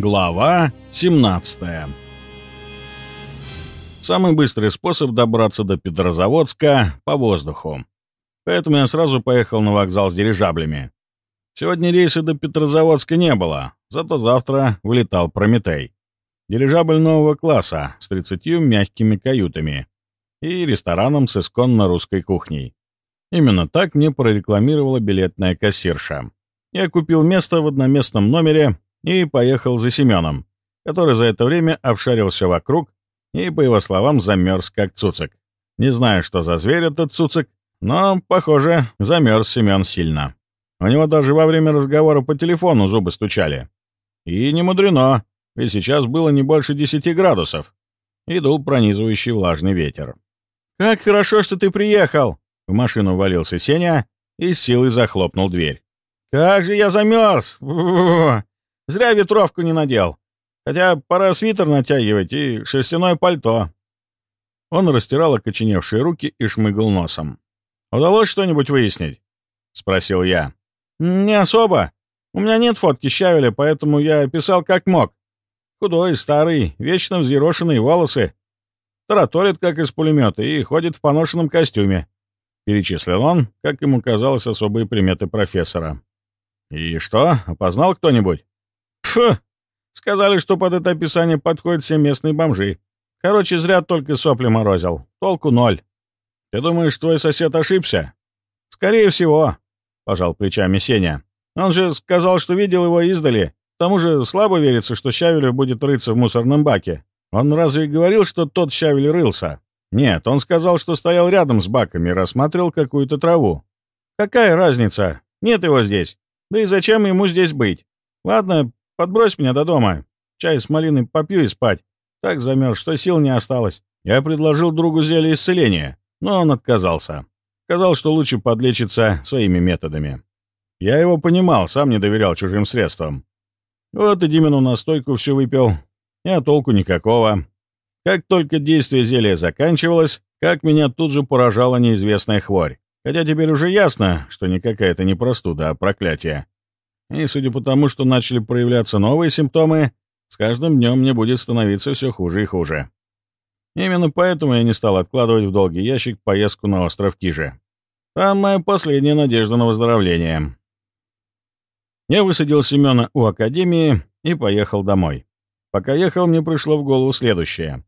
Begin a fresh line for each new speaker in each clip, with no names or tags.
Глава 17 Самый быстрый способ добраться до Петрозаводска — по воздуху. Поэтому я сразу поехал на вокзал с дирижаблями. Сегодня рейса до Петрозаводска не было, зато завтра вылетал Прометей. Дирижабль нового класса с 30 мягкими каютами и рестораном с исконно русской кухней. Именно так мне прорекламировала билетная кассирша. Я купил место в одноместном номере и поехал за Семеном, который за это время обшарился вокруг и, по его словам, замерз как цуцик. Не знаю, что за зверь этот цуцик, но, похоже, замерз Семен сильно. У него даже во время разговора по телефону зубы стучали. И не мудрено, ведь сейчас было не больше 10 градусов, и дул пронизывающий влажный ветер. «Как хорошо, что ты приехал!» В машину валился Сеня и с силой захлопнул дверь. «Как же я замерз! Зря ветровку не надел. Хотя пора свитер натягивать и шерстяное пальто». Он растирал окоченевшие руки и шмыгал носом. «Удалось что-нибудь выяснить?» — спросил я. «Не особо. У меня нет фотки Щавеля, поэтому я писал как мог. Худой, старый, вечно взъерошенные волосы. Тараторит, как из пулемета, и ходит в поношенном костюме. Перечислил он, как ему казалось, особые приметы профессора. «И что, опознал кто-нибудь?» «Фу! Сказали, что под это описание подходят все местные бомжи. Короче, зря только сопли морозил. Толку ноль. Ты думаешь, твой сосед ошибся?» «Скорее всего», — пожал плечами Сеня. «Он же сказал, что видел его издали. К тому же слабо верится, что Щавелев будет рыться в мусорном баке. Он разве говорил, что тот Щавель рылся?» «Нет, он сказал, что стоял рядом с баками и рассматривал какую-то траву». «Какая разница? Нет его здесь. Да и зачем ему здесь быть? Ладно, подбрось меня до дома. Чай с малиной попью и спать. Так замерз, что сил не осталось. Я предложил другу зелье исцеления, но он отказался. Сказал, что лучше подлечиться своими методами. Я его понимал, сам не доверял чужим средствам. Вот и Димину настойку все выпил, а толку никакого. Как только действие зелья заканчивалось, как меня тут же поражала неизвестная хворь. Хотя теперь уже ясно, что никакая это не простуда, а проклятие. И судя по тому, что начали проявляться новые симптомы, с каждым днем мне будет становиться все хуже и хуже. Именно поэтому я не стал откладывать в долгий ящик поездку на остров Кижи. Там моя последняя надежда на выздоровление. Я высадил Семена у академии и поехал домой. Пока ехал, мне пришло в голову следующее.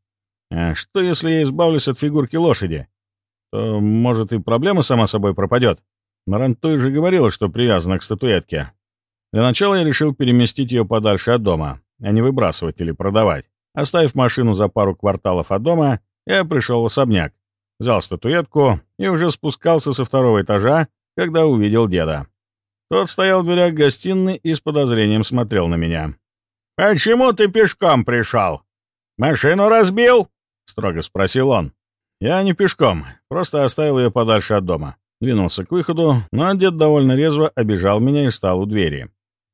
А что, если я избавлюсь от фигурки лошади? То, может, и проблема сама собой пропадет. Марантуй же говорила, что привязана к статуэтке. Для начала я решил переместить ее подальше от дома, а не выбрасывать или продавать. Оставив машину за пару кварталов от дома, я пришел в особняк, взял статуэтку и уже спускался со второго этажа, когда увидел деда. Тот стоял в дверях гостиной и с подозрением смотрел на меня. «Почему ты пешком пришел? Машину разбил?» — строго спросил он. Я не пешком, просто оставил ее подальше от дома. Двинулся к выходу, но дед довольно резво обижал меня и стал у двери.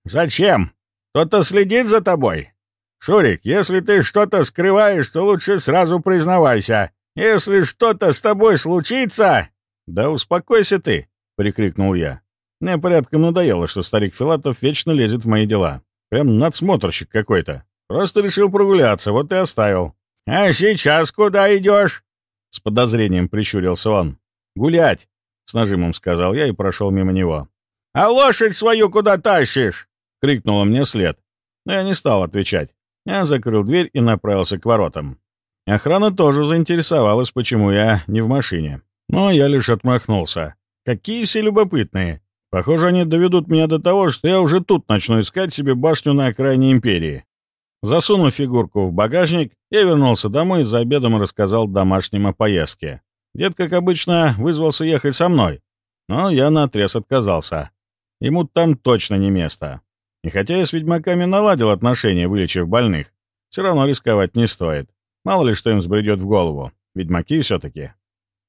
«Зачем? Кто-то следит за тобой? Шурик, если ты что-то скрываешь, то лучше сразу признавайся. Если что-то с тобой случится...» «Да успокойся ты!» — прикрикнул я. Мне порядком надоело, что старик Филатов вечно лезет в мои дела. Прям надсмотрщик какой-то. Просто решил прогуляться, вот и оставил. «А сейчас куда идешь?» С подозрением прищурился он. «Гулять!» — с нажимом сказал я и прошел мимо него. «А лошадь свою куда тащишь?» — крикнула мне след. Но я не стал отвечать. Я закрыл дверь и направился к воротам. Охрана тоже заинтересовалась, почему я не в машине. Но я лишь отмахнулся. Какие все любопытные. Похоже, они доведут меня до того, что я уже тут начну искать себе башню на окраине империи. Засунув фигурку в багажник, я вернулся домой и за обедом рассказал домашним о поездке. Дед, как обычно, вызвался ехать со мной, но я наотрез отказался. Ему там точно не место. И хотя я с ведьмаками наладил отношения, вылечив больных, все равно рисковать не стоит. Мало ли что им сбредет в голову. Ведьмаки все-таки.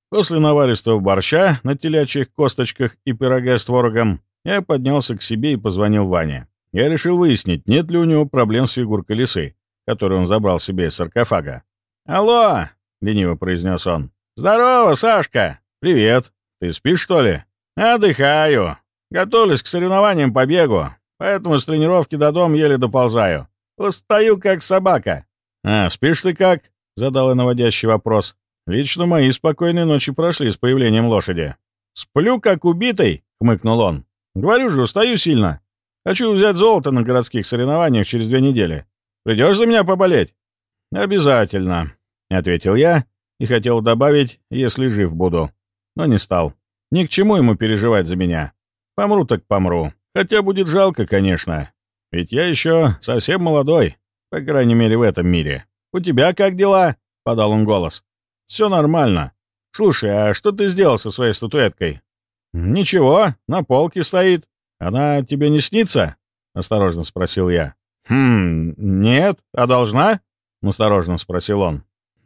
После наваристого борща на телячьих косточках и пирога с творогом я поднялся к себе и позвонил Ване. Я решил выяснить, нет ли у него проблем с фигуркой лисы, которую он забрал себе из саркофага. «Алло!» — лениво произнес он. «Здорово, Сашка!» «Привет! Ты спишь, что ли?» «Отдыхаю. Готовлюсь к соревнованиям по бегу, поэтому с тренировки до дома еле доползаю. Устаю, как собака». «А, спишь ты как?» — задал я наводящий вопрос. «Лично мои спокойные ночи прошли с появлением лошади». «Сплю, как убитый», — хмыкнул он. «Говорю же, устаю сильно. Хочу взять золото на городских соревнованиях через две недели. Придешь за меня поболеть?» «Обязательно», — ответил я и хотел добавить, если жив буду, но не стал. Ни к чему ему переживать за меня. Помру так помру. Хотя будет жалко, конечно. Ведь я еще совсем молодой, по крайней мере в этом мире. «У тебя как дела?» — подал он голос. «Все нормально. Слушай, а что ты сделал со своей статуэткой?» «Ничего, на полке стоит. Она тебе не снится?» — осторожно спросил я. «Хм, нет, а должна?» — осторожно спросил он.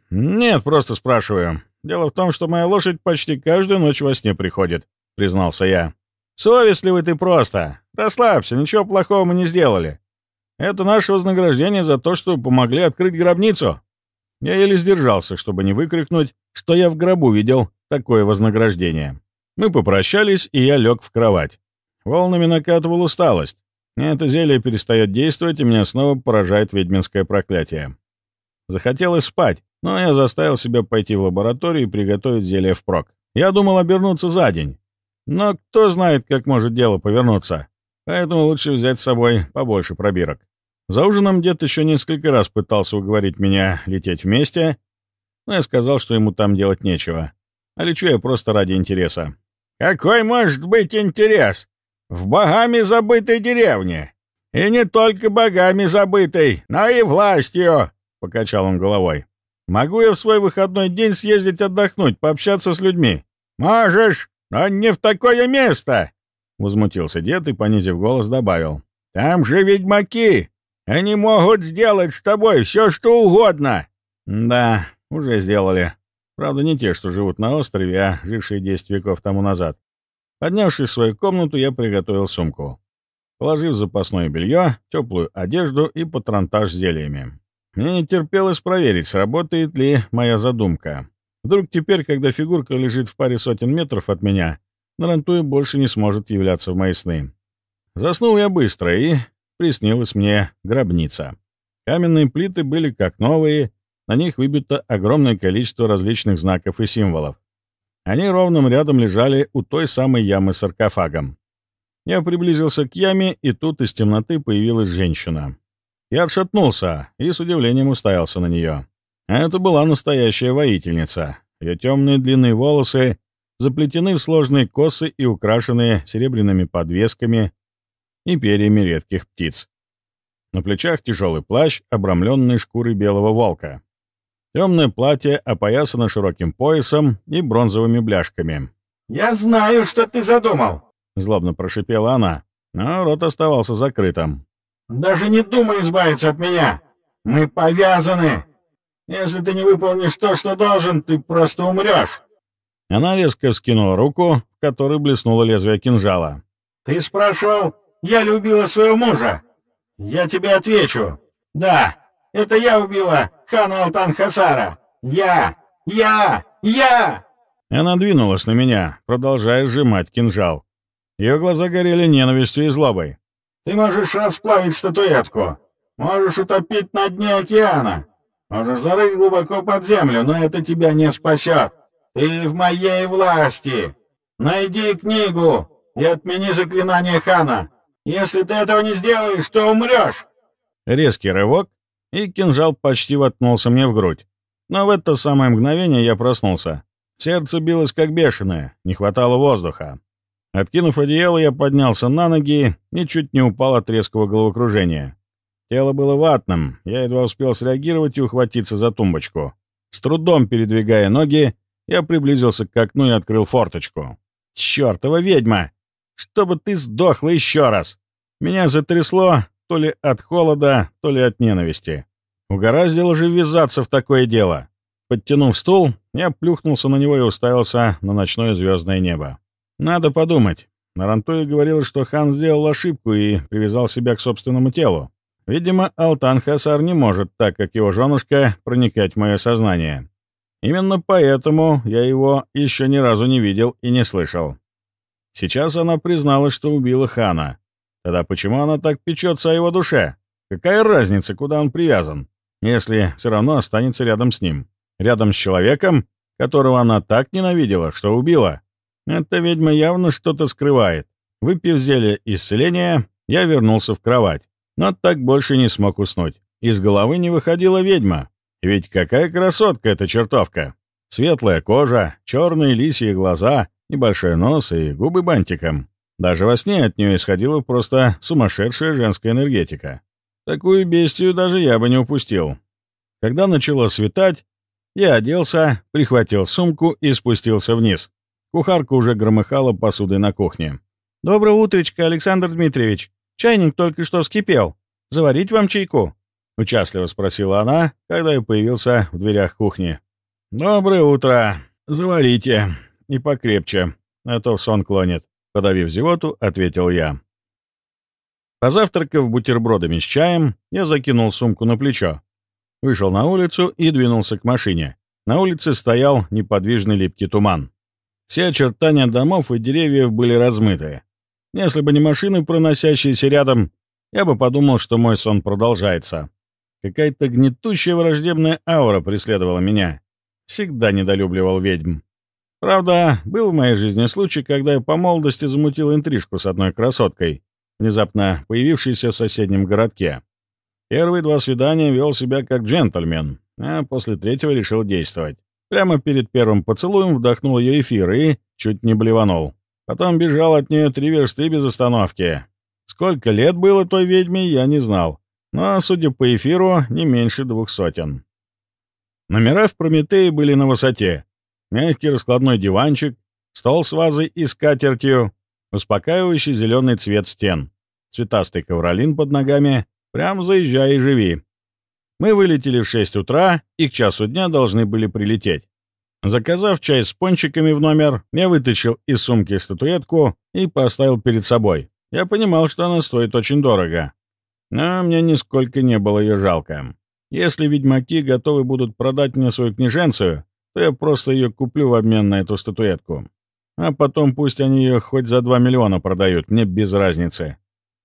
«Нет, просто спрашиваю. Дело в том, что моя лошадь почти каждую ночь во сне приходит», — признался я. «Совестливый ты просто. Расслабься, ничего плохого мы не сделали. Это наше вознаграждение за то, что помогли открыть гробницу». Я еле сдержался, чтобы не выкрикнуть, что я в гробу видел такое вознаграждение. Мы попрощались, и я лег в кровать. Волнами накатывал усталость. Это зелье перестает действовать, и меня снова поражает ведьминское проклятие. Захотелось спать, но я заставил себя пойти в лабораторию и приготовить зелье впрок. Я думал обернуться за день. Но кто знает, как может дело повернуться. Поэтому лучше взять с собой побольше пробирок. За ужином дед еще несколько раз пытался уговорить меня лететь вместе, но я сказал, что ему там делать нечего. А лечу я просто ради интереса. «Какой может быть интерес? В богами забытой деревне. И не только богами забытой, но и властью!» — покачал он головой. «Могу я в свой выходной день съездить отдохнуть, пообщаться с людьми?» «Можешь, но не в такое место!» — возмутился дед и, понизив голос, добавил. «Там же ведьмаки! Они могут сделать с тобой все, что угодно!» «Да, уже сделали. Правда, не те, что живут на острове, а жившие 10 веков тому назад. Поднявшись в свою комнату, я приготовил сумку. Положив запасное белье, теплую одежду и патронтаж с зельями. Мне не терпелось проверить, сработает ли моя задумка. Вдруг теперь, когда фигурка лежит в паре сотен метров от меня, Нарантуя больше не сможет являться в мои сны. Заснул я быстро, и приснилась мне гробница. Каменные плиты были как новые, на них выбито огромное количество различных знаков и символов. Они ровным рядом лежали у той самой ямы с саркофагом. Я приблизился к яме, и тут из темноты появилась женщина. Я отшатнулся и с удивлением уставился на нее. Это была настоящая воительница. Ее темные длинные волосы заплетены в сложные косы и украшенные серебряными подвесками и перьями редких птиц. На плечах тяжелый плащ, обрамленный шкурой белого волка. Темное платье опоясано широким поясом и бронзовыми бляшками.
«Я знаю, что ты задумал!»
— злобно прошипела она, но рот оставался закрытым.
«Даже не думай избавиться от меня! Мы повязаны! Если ты не выполнишь то, что должен, ты просто умрешь!»
Она резко вскинула руку, в которой блеснуло лезвие кинжала.
«Ты спрашивал, я любила своего мужа? Я тебе отвечу. Да, это я убила хана Алтан Хасара! Я! Я! Я!»
Она двинулась на меня, продолжая сжимать кинжал. Ее глаза горели ненавистью и злобой.
«Ты можешь расплавить статуэтку, можешь утопить на дне океана, можешь зарыть глубоко под землю, но это тебя не спасет. Ты в моей власти. Найди книгу и отмени заклинание хана. Если ты этого не сделаешь, то умрешь!»
Резкий рывок, и кинжал почти воткнулся мне в грудь. Но в это самое мгновение я проснулся. Сердце билось как бешеное, не хватало воздуха. Откинув одеяло, я поднялся на ноги и чуть не упал от резкого головокружения. Тело было ватным, я едва успел среагировать и ухватиться за тумбочку. С трудом передвигая ноги, я приблизился к окну и открыл форточку. «Чёртова ведьма! Чтобы ты сдохла еще раз!» Меня затрясло, то ли от холода, то ли от ненависти. Угораздило же ввязаться в такое дело. Подтянув стул, я плюхнулся на него и уставился на ночное звездное небо. Надо подумать. Нарантуя говорил, что хан сделал ошибку и привязал себя к собственному телу. Видимо, Алтан Хасар не может, так как его женушка, проникать в мое сознание. Именно поэтому я его еще ни разу не видел и не слышал. Сейчас она призналась, что убила хана, Тогда почему она так печется о его душе? Какая разница, куда он привязан, если все равно останется рядом с ним? Рядом с человеком, которого она так ненавидела, что убила? Эта ведьма явно что-то скрывает. Выпив зелье исцеления, я вернулся в кровать, но так больше не смог уснуть. Из головы не выходила ведьма. Ведь какая красотка эта чертовка! Светлая кожа, черные лисьи глаза, небольшой нос и губы бантиком. Даже во сне от нее исходила просто сумасшедшая женская энергетика. Такую бестию даже я бы не упустил. Когда начало светать, я оделся, прихватил сумку и спустился вниз. Кухарка уже громыхала посудой на кухне. «Доброе утречко, Александр Дмитриевич. Чайник только что вскипел. Заварить вам чайку?» — участливо спросила она, когда я появился в дверях кухни. «Доброе утро. Заварите. И покрепче, а то сон клонит», — подавив зевоту, ответил я. Позавтракав бутербродами с чаем, я закинул сумку на плечо, вышел на улицу и двинулся к машине. На улице стоял неподвижный липкий туман. Все очертания домов и деревьев были размыты. Если бы не машины, проносящиеся рядом, я бы подумал, что мой сон продолжается. Какая-то гнетущая враждебная аура преследовала меня. Всегда недолюбливал ведьм. Правда, был в моей жизни случай, когда я по молодости замутил интрижку с одной красоткой, внезапно появившийся в соседнем городке. Первые два свидания вел себя как джентльмен, а после третьего решил действовать. Прямо перед первым поцелуем вдохнул ее эфир и чуть не блеванул. Потом бежал от нее три версты без остановки. Сколько лет было той ведьме, я не знал. Но, судя по эфиру, не меньше двух сотен. Номера в Прометее были на высоте. Мягкий раскладной диванчик, стол с вазой и скатертью, успокаивающий зеленый цвет стен, цветастый ковролин под ногами, прям заезжай и живи. Мы вылетели в 6 утра и к часу дня должны были прилететь. Заказав чай с пончиками в номер, я вытащил из сумки статуэтку и поставил перед собой. Я понимал, что она стоит очень дорого. Но мне нисколько не было ее жалко. Если ведьмаки готовы будут продать мне свою княженцию, то я просто ее куплю в обмен на эту статуэтку. А потом пусть они ее хоть за 2 миллиона продают, мне без разницы.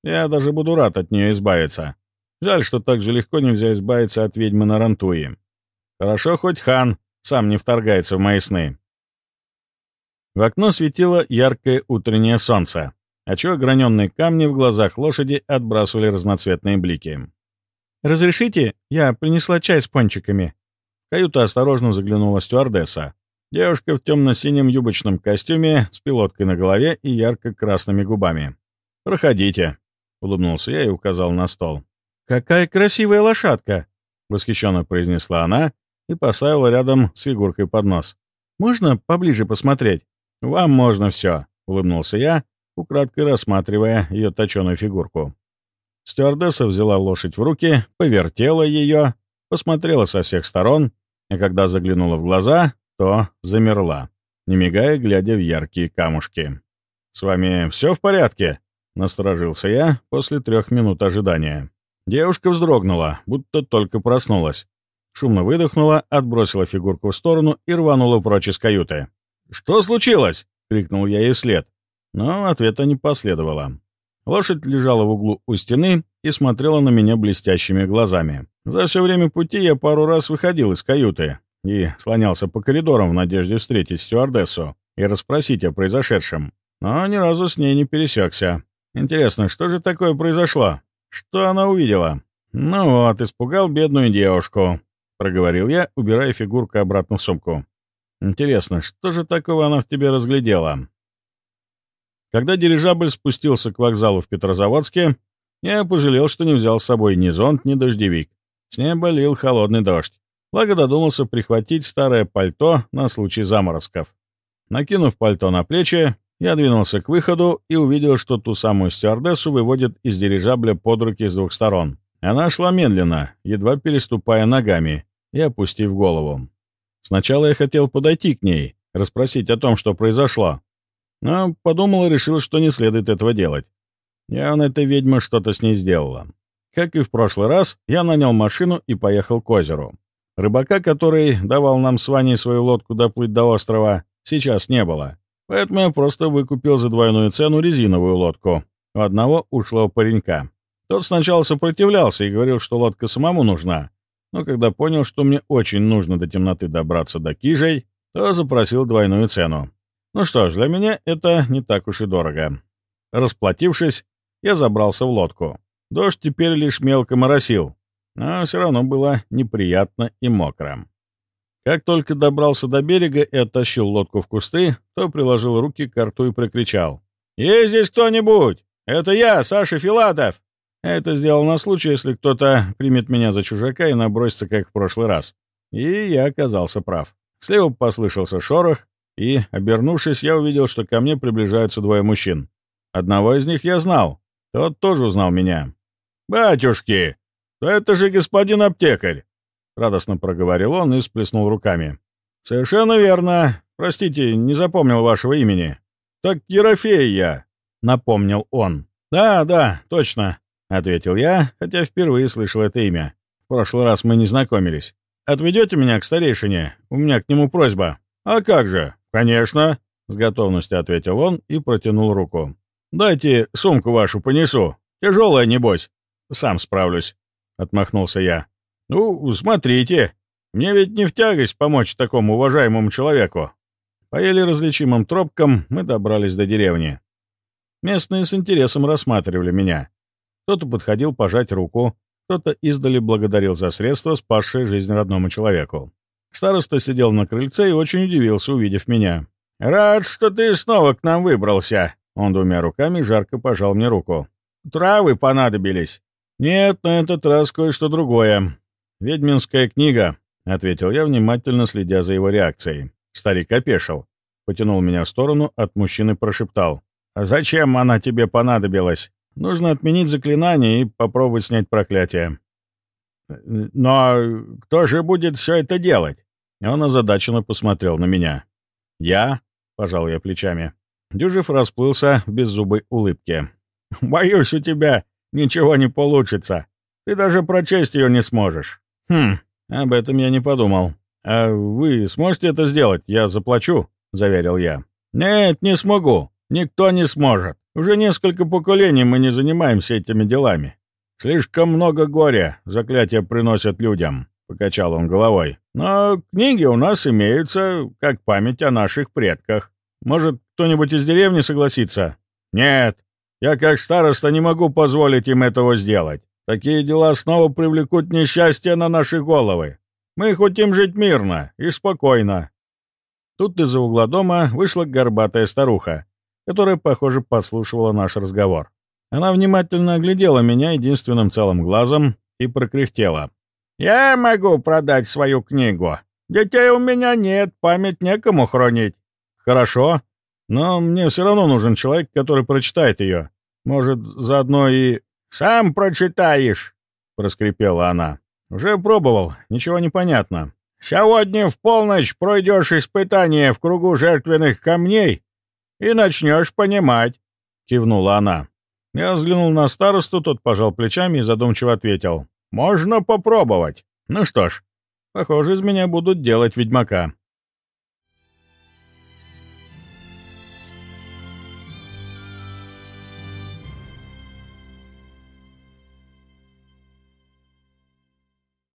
Я даже буду рад от нее избавиться. Жаль, что так же легко нельзя избавиться от ведьмы на Рантуи. Хорошо, хоть хан сам не вторгается в мои сны. В окно светило яркое утреннее солнце, отчего ограненные камни в глазах лошади отбрасывали разноцветные блики. «Разрешите? Я принесла чай с пончиками». В каюту осторожно заглянула стюардесса. Девушка в темно-синем юбочном костюме с пилоткой на голове и ярко-красными губами. «Проходите», — улыбнулся я и указал на стол. «Какая красивая лошадка!» — восхищенно произнесла она и поставила рядом с фигуркой поднос. «Можно поближе посмотреть?» «Вам можно все», — улыбнулся я, украдкой рассматривая ее точеную фигурку. Стюардесса взяла лошадь в руки, повертела ее, посмотрела со всех сторон, а когда заглянула в глаза, то замерла, не мигая, глядя в яркие камушки. «С вами все в порядке?» — насторожился я после трех минут ожидания. Девушка вздрогнула, будто только проснулась. Шумно выдохнула, отбросила фигурку в сторону и рванула прочь из каюты. «Что случилось?» — крикнул я ей вслед. Но ответа не последовало. Лошадь лежала в углу у стены и смотрела на меня блестящими глазами. За все время пути я пару раз выходил из каюты, и слонялся по коридорам в надежде встретить стюардессу и расспросить о произошедшем. Но ни разу с ней не пересекся. Интересно, что же такое произошло? Что она увидела? Ну вот, испугал бедную девушку, — проговорил я, убирая фигурку обратно в сумку. Интересно, что же такого она в тебе разглядела? Когда дирижабль спустился к вокзалу в Петрозаводске, я пожалел, что не взял с собой ни зонт, ни дождевик. С неба лил холодный дождь. Благо додумался прихватить старое пальто на случай заморозков. Накинув пальто на плечи, я двинулся к выходу и увидел, что ту самую стюардессу выводят из дирижабля под руки с двух сторон. Она шла медленно, едва переступая ногами и опустив голову. Сначала я хотел подойти к ней, расспросить о том, что произошло. Но подумал и решил, что не следует этого делать. Явно эта ведьма что-то с ней сделала. Как и в прошлый раз, я нанял машину и поехал к озеру. Рыбака, который давал нам с Ваней свою лодку доплыть до острова, сейчас не было. Поэтому я просто выкупил за двойную цену резиновую лодку у одного ушлого паренька. Тот сначала сопротивлялся и говорил, что лодка самому нужна, но когда понял, что мне очень нужно до темноты добраться до Кижей, то запросил двойную цену. Ну что ж, для меня это не так уж и дорого. Расплатившись, я забрался в лодку. Дождь теперь лишь мелко моросил, но все равно было неприятно и мокро. Как только добрался до берега и оттащил лодку в кусты, то приложил руки к рту и прокричал. «Есть здесь кто-нибудь? Это я, Саша Филатов!» Это сделал на случай, если кто-то примет меня за чужака и набросится, как в прошлый раз. И я оказался прав. Слева послышался шорох, и, обернувшись, я увидел, что ко мне приближаются двое мужчин. Одного из них я знал. Тот тоже узнал меня. «Батюшки, это же господин аптекарь!» Радостно проговорил он и сплеснул руками. «Совершенно верно. Простите, не запомнил вашего имени. Так Ерофей я», — напомнил он. «Да, да, точно. — ответил я, хотя впервые слышал это имя. В прошлый раз мы не знакомились. «Отведете меня к старейшине? У меня к нему просьба». «А как же?» «Конечно», — с готовностью ответил он и протянул руку. «Дайте сумку вашу понесу. Тяжелая, небось». «Сам справлюсь», — отмахнулся я. «Ну, смотрите. Мне ведь не в тягость помочь такому уважаемому человеку». По еле различимым тропкам мы добрались до деревни. Местные с интересом рассматривали меня. Кто-то подходил пожать руку, кто-то издали благодарил за средства, спасшее жизнь родному человеку. Староста сидел на крыльце и очень удивился, увидев меня. «Рад, что ты снова к нам выбрался!» Он двумя руками жарко пожал мне руку. «Травы понадобились?» «Нет, на этот раз кое-что другое. Ведьминская книга», — ответил я, внимательно следя за его реакцией. Старик опешил. Потянул меня в сторону, от мужчины прошептал. «А зачем она тебе понадобилась?» Нужно отменить заклинание и попробовать снять проклятие. Но кто же будет все это делать? Он озадаченно посмотрел на меня. «Я?» — пожал я плечами. Дюжев расплылся в беззубой улыбке. «Боюсь, у тебя ничего не получится. Ты даже прочесть ее не сможешь». «Хм, об этом я не подумал. А вы сможете это сделать? Я заплачу», — заверил я. «Нет, не смогу. Никто не сможет. Уже несколько поколений мы не занимаемся этими делами. Слишком много горя заклятия приносят людям», — покачал он головой. «Но книги у нас имеются, как память о наших предках. Может, кто-нибудь из деревни согласится?» «Нет, я как староста не могу позволить им этого сделать. Такие дела снова привлекут несчастье на наши головы. Мы хотим жить мирно и спокойно». Тут из-за угла дома вышла горбатая старуха которая, похоже, подслушивала наш разговор. Она внимательно оглядела меня единственным целым глазом и прокряхтела. «Я могу продать свою книгу. Детей у меня нет, память некому хранить». «Хорошо, но мне все равно нужен человек, который прочитает ее. Может, заодно и...» «Сам прочитаешь», — проскрипела она. «Уже пробовал, ничего не понятно». «Сегодня в полночь пройдешь испытание в кругу жертвенных камней и начнешь понимать», — кивнула она. Я взглянул на старосту, тот пожал плечами и задумчиво ответил. «Можно попробовать. Ну что ж, похоже, из меня будут делать ведьмака».